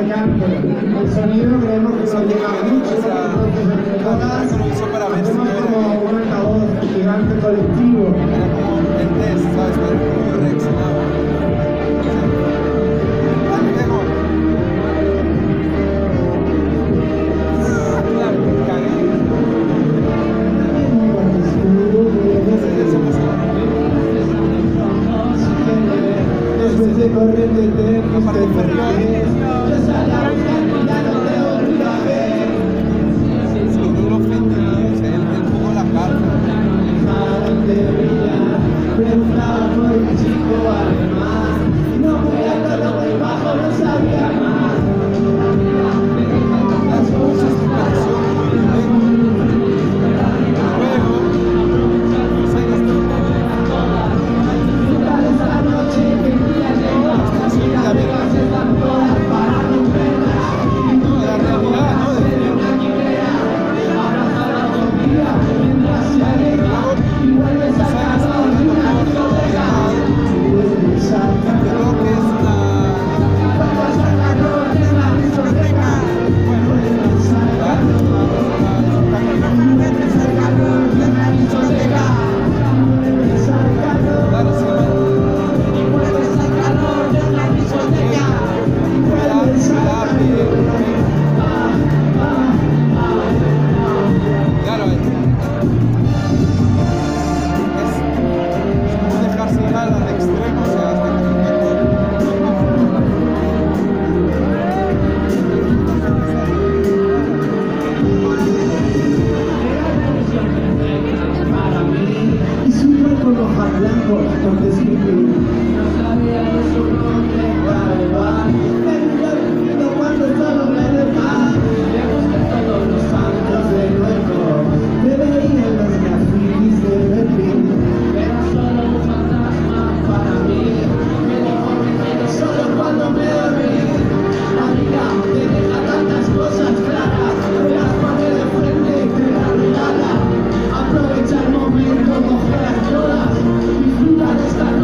este. El sonido creemos que nos llega mucho, entonces todas hacemos como un altavoz gigante colectivo. Como el test, ¿sabes? stop.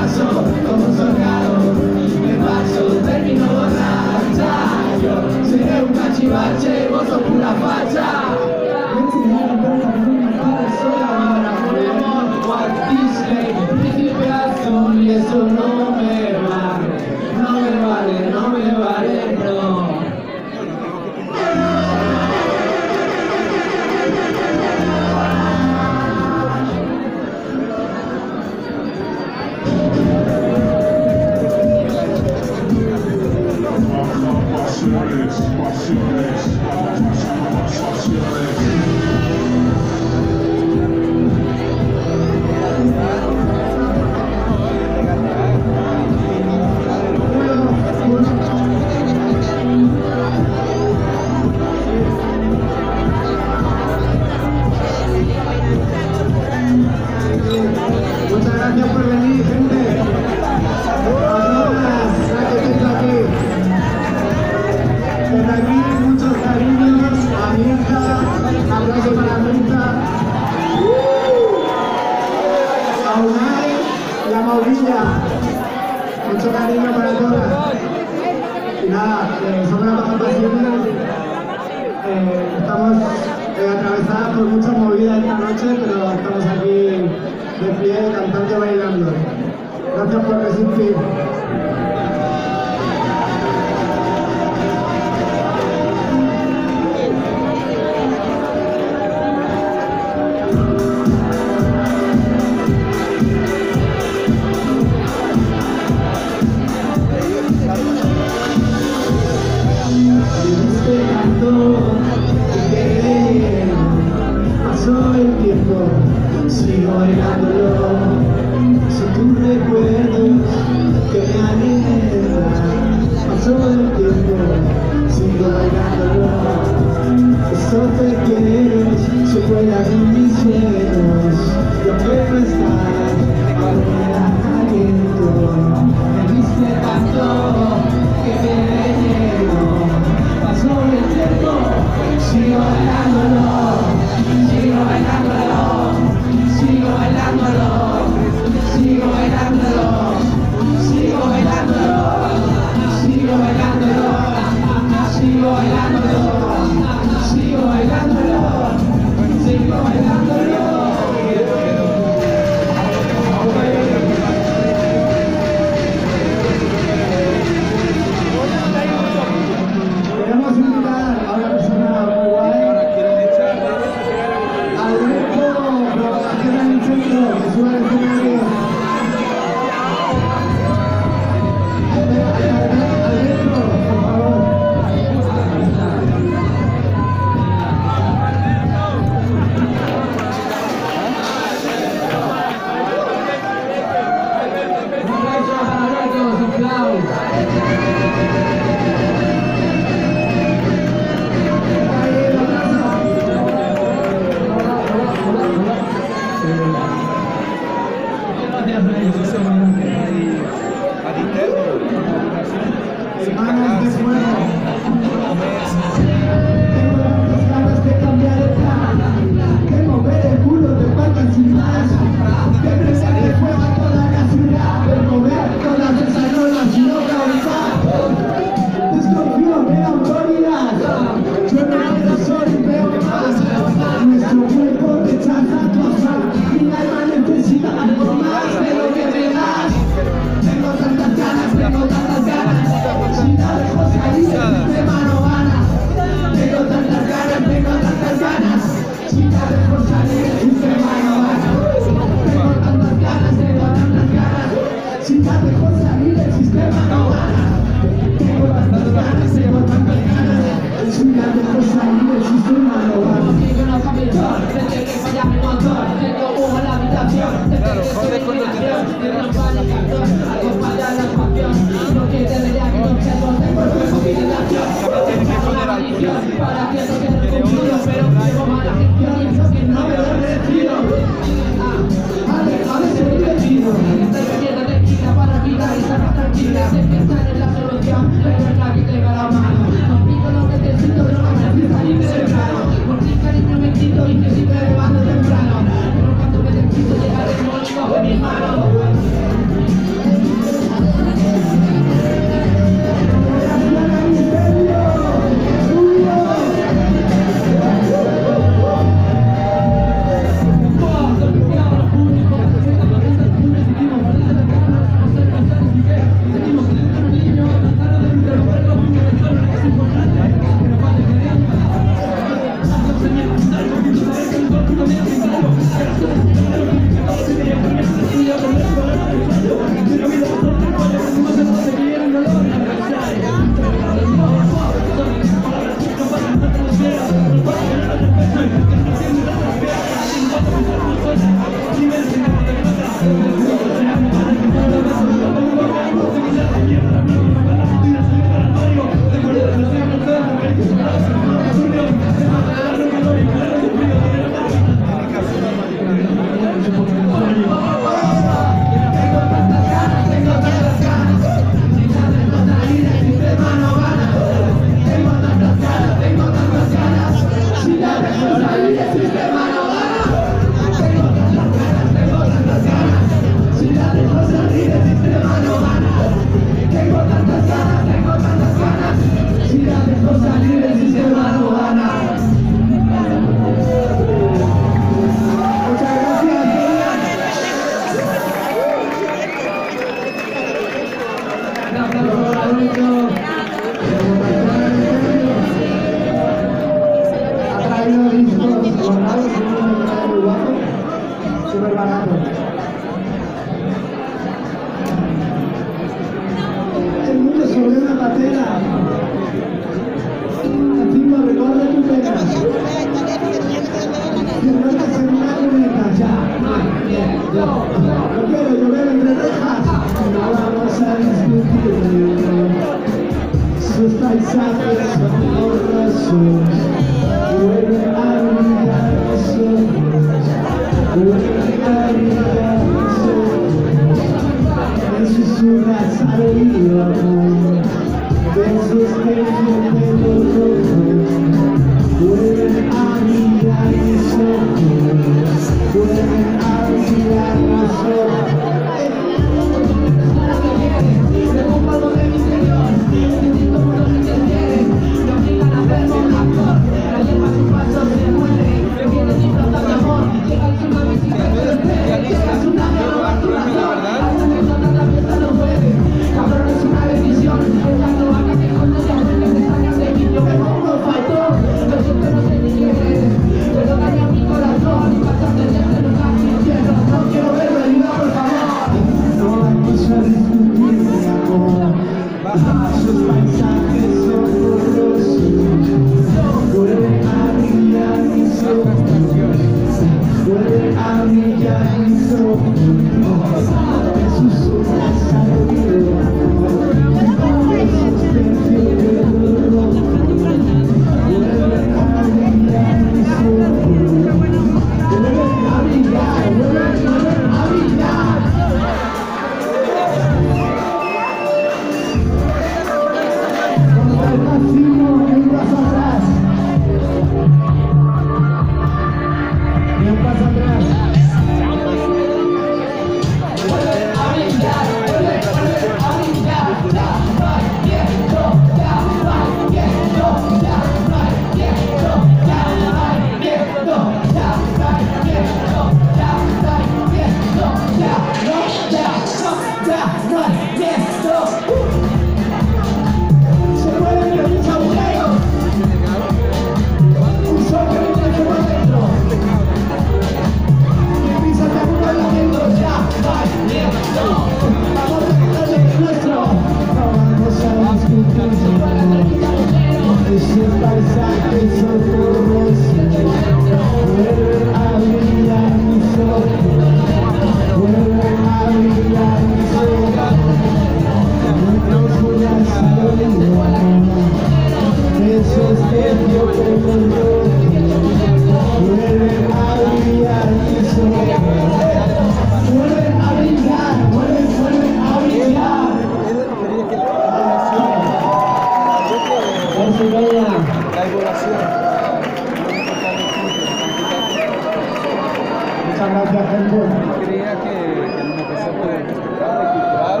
Muchas gracias, gente. Creía que, que en una cosa puede respetar, cultural,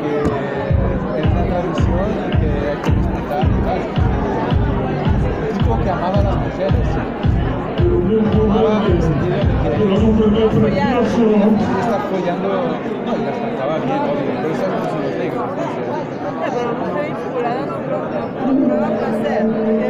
que es una tradición y que hay que respetar y tal. Un tipo que amaba a las mujeres. Amaba en el sentido de que quería estar follando, no, y las trataba bien, obvio, pero eso no se lo digo. entonces,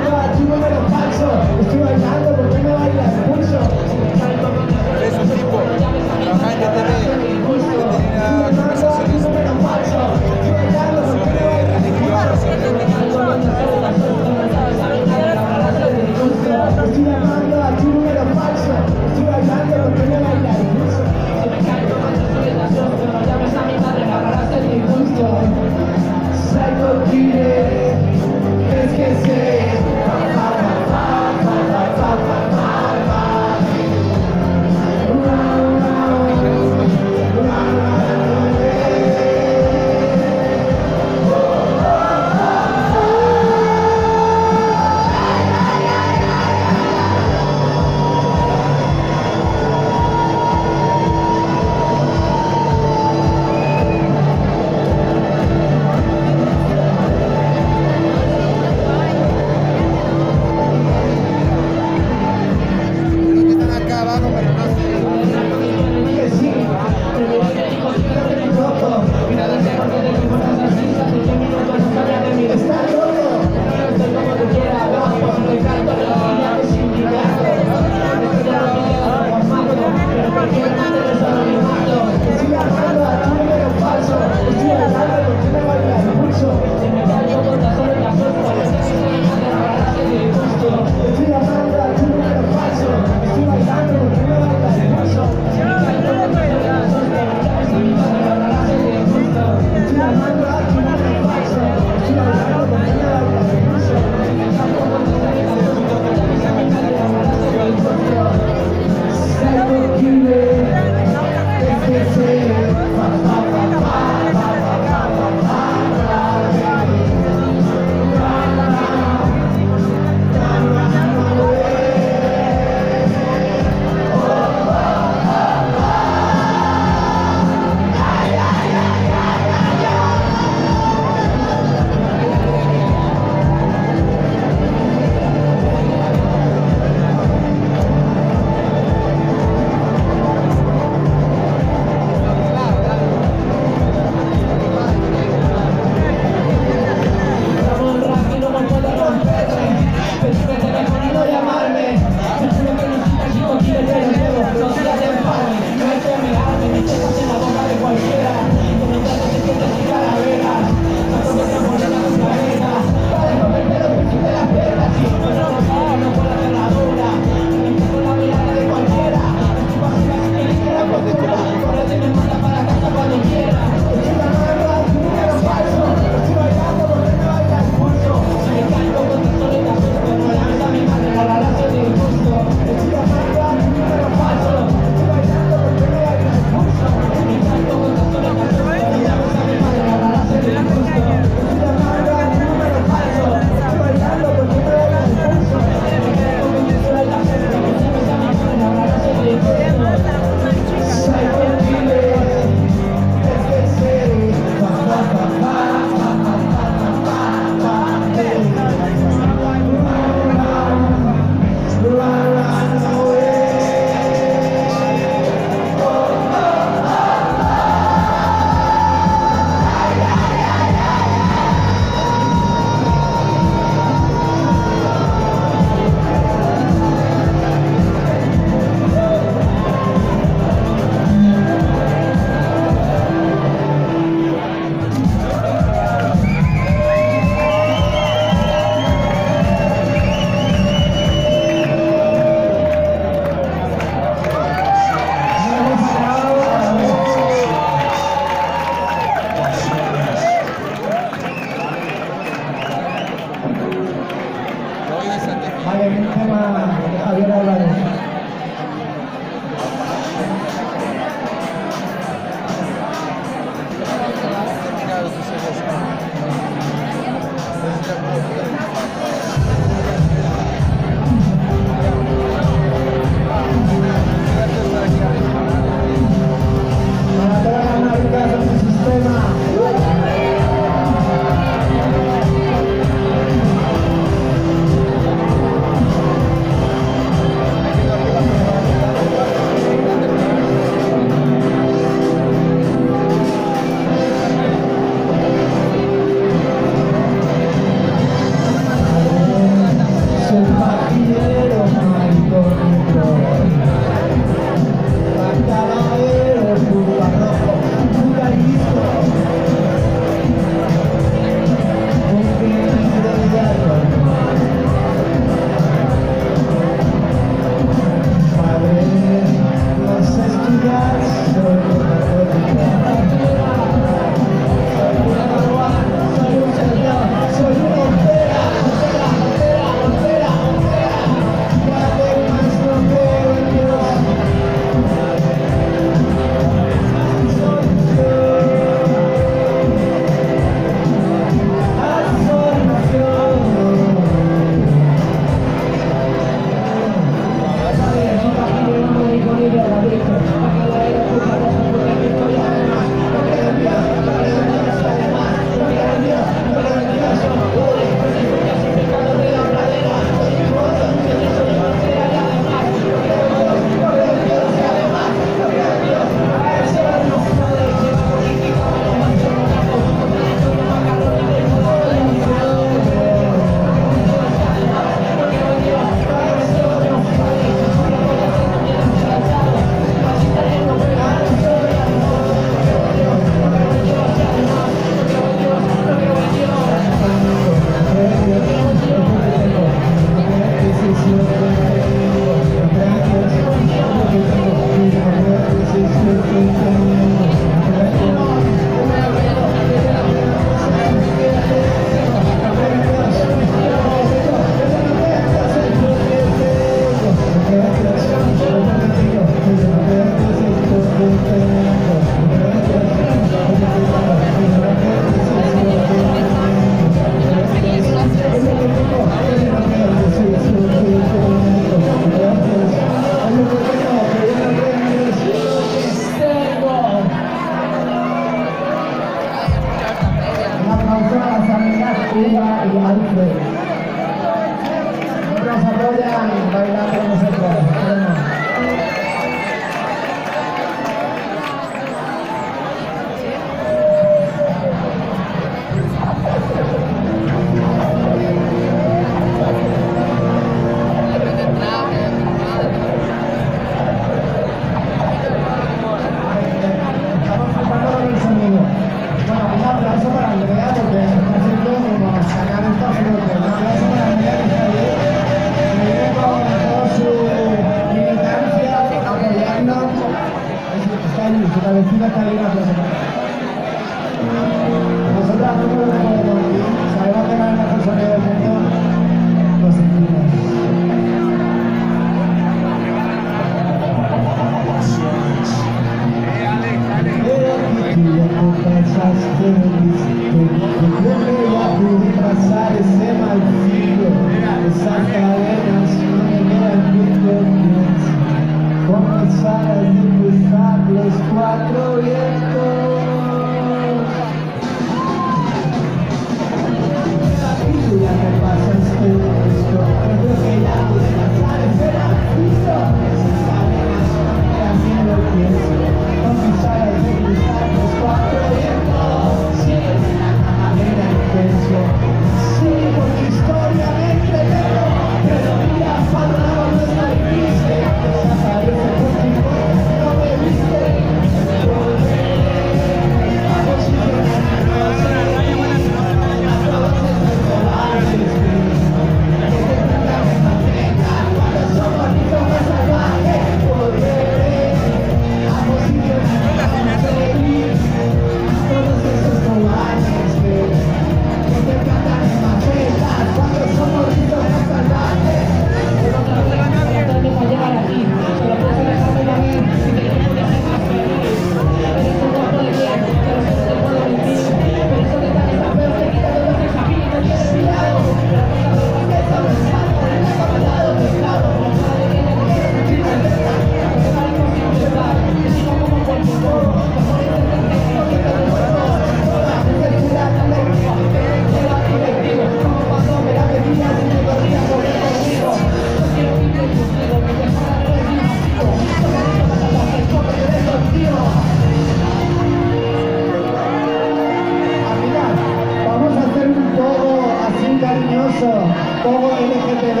como LGTB.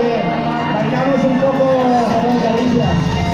Bailamos un poco como caricias.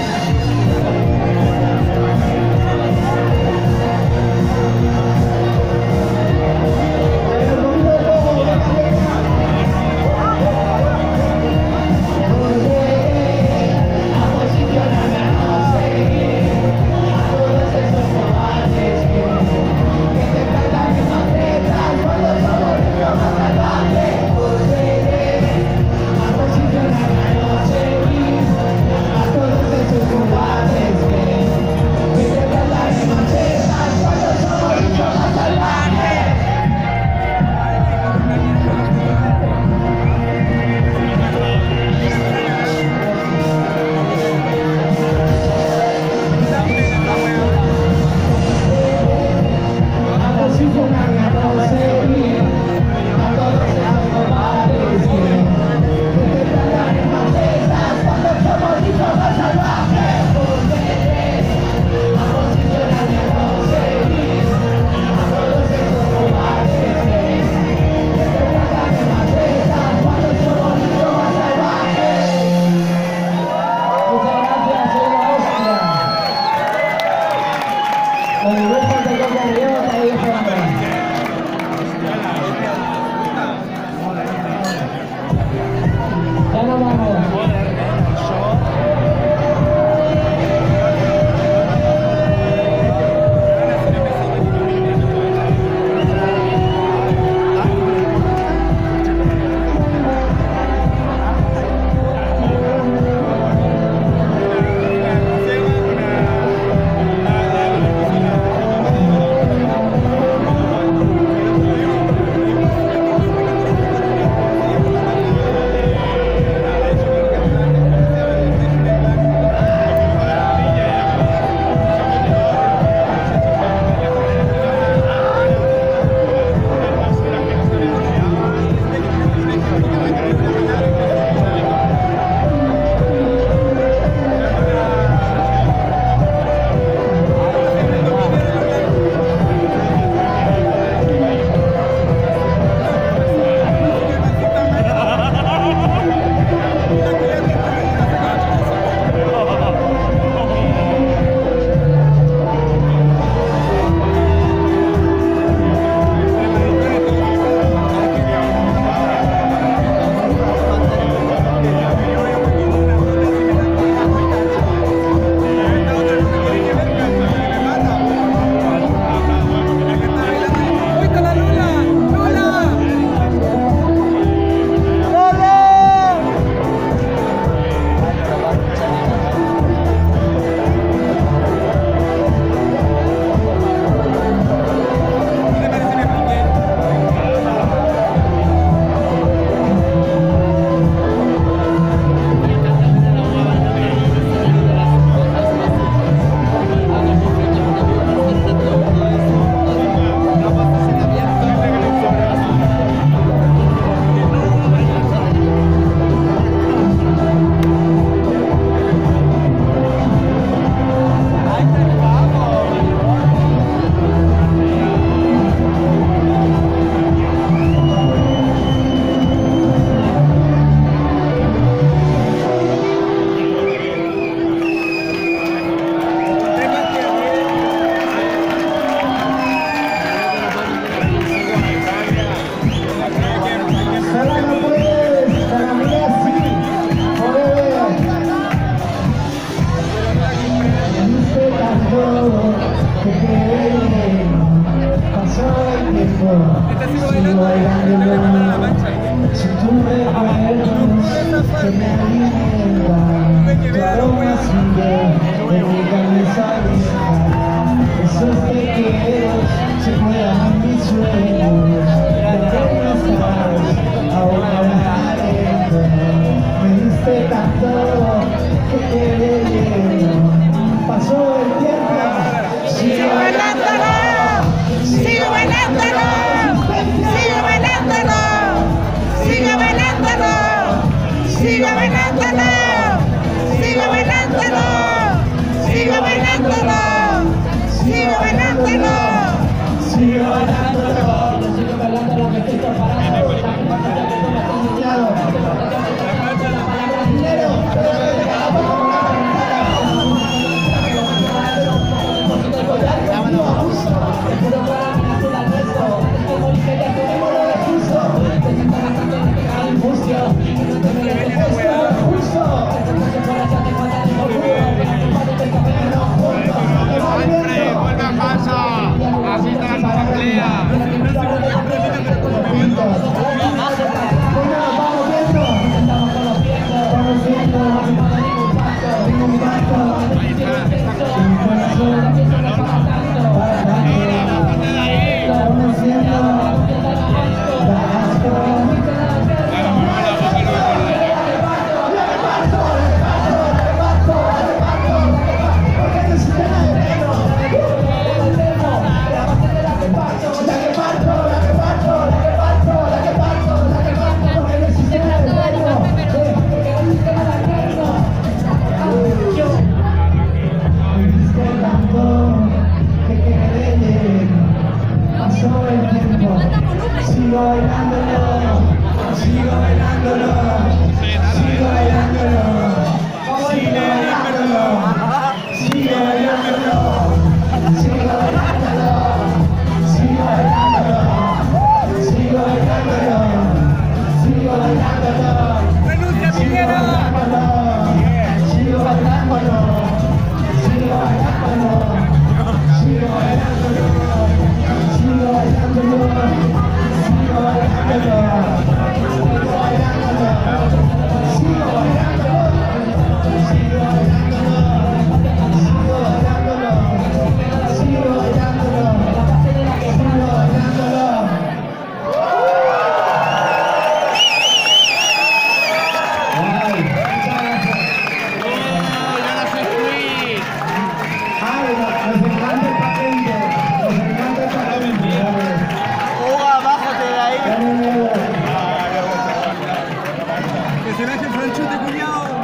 personaje franchute culiado.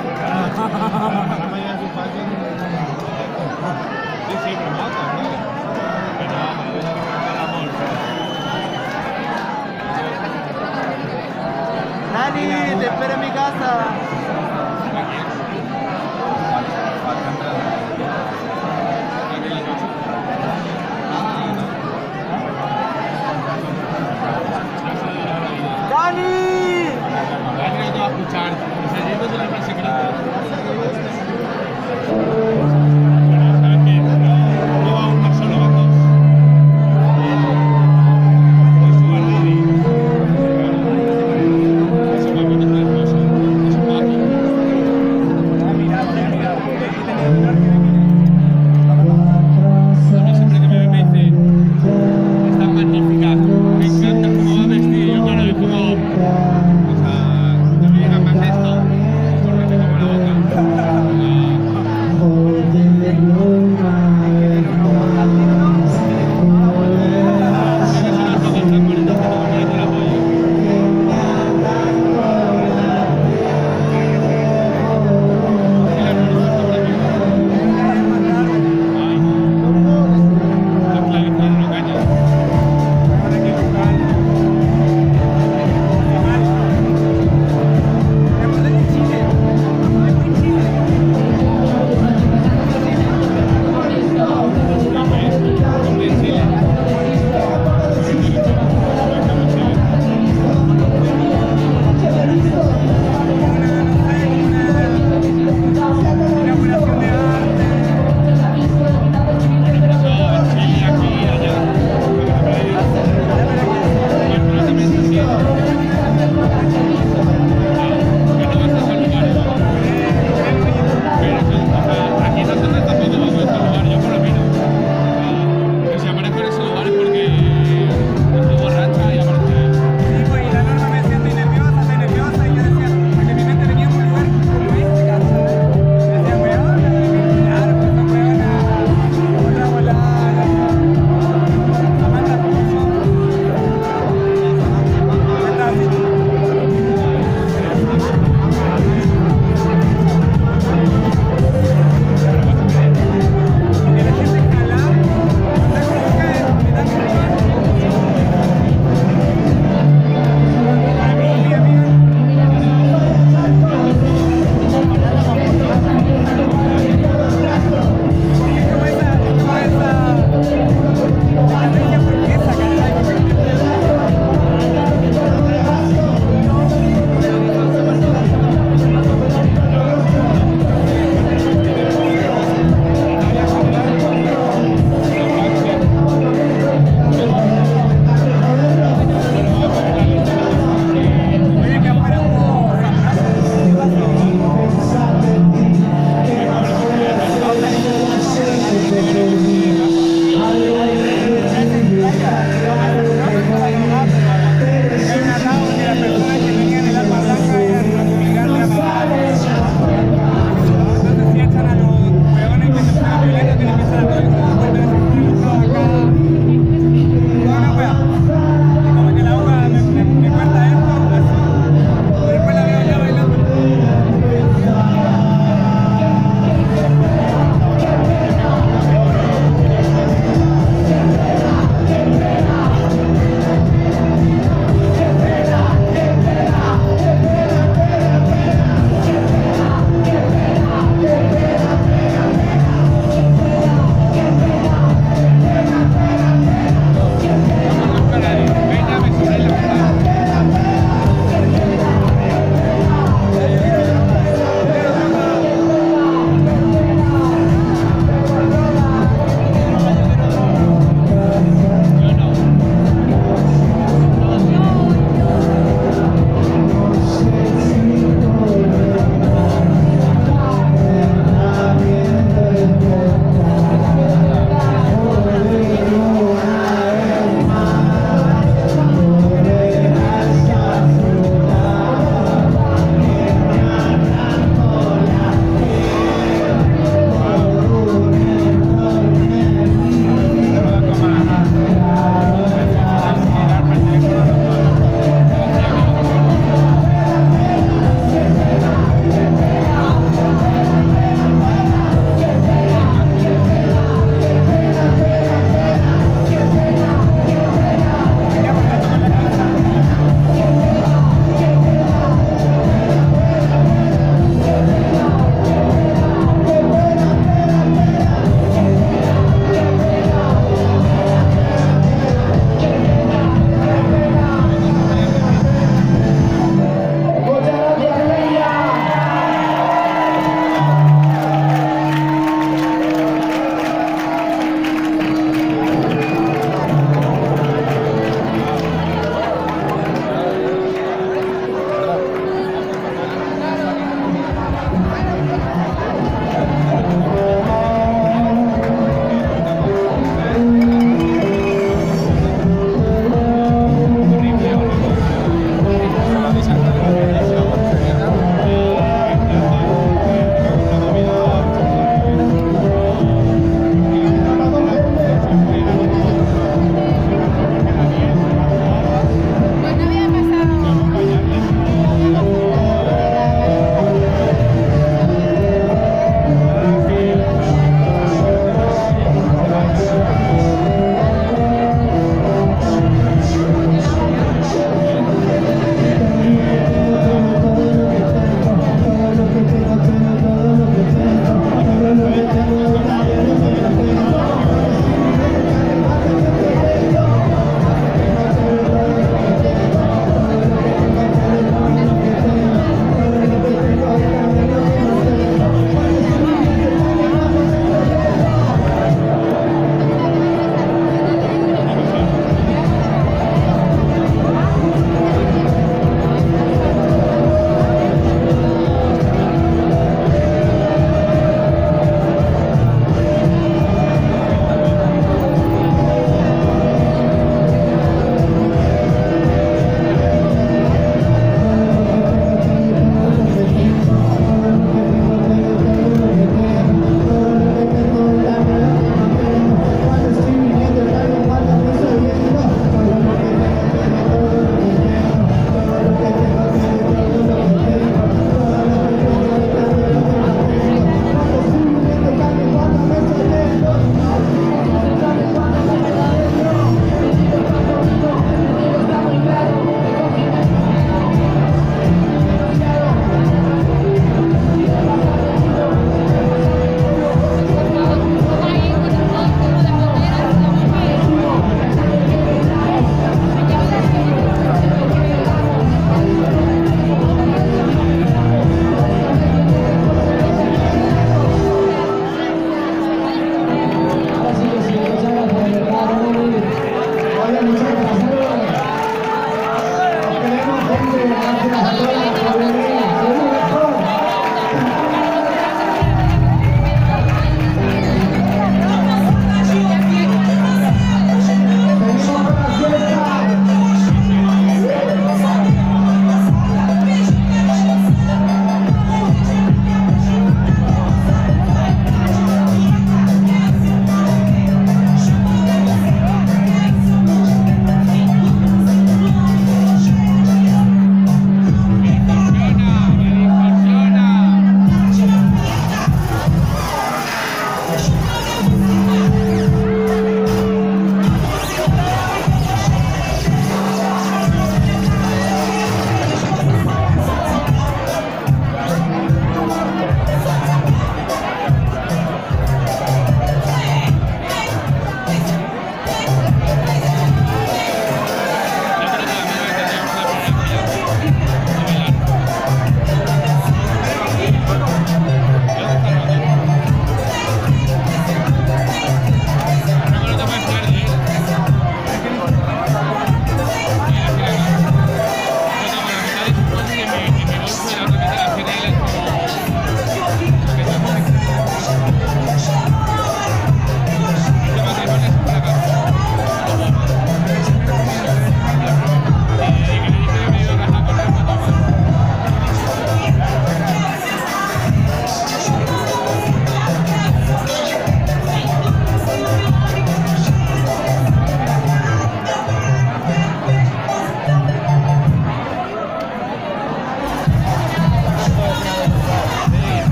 Sí, sí, pero mata, ¿no? Nani, te espero en mi casa.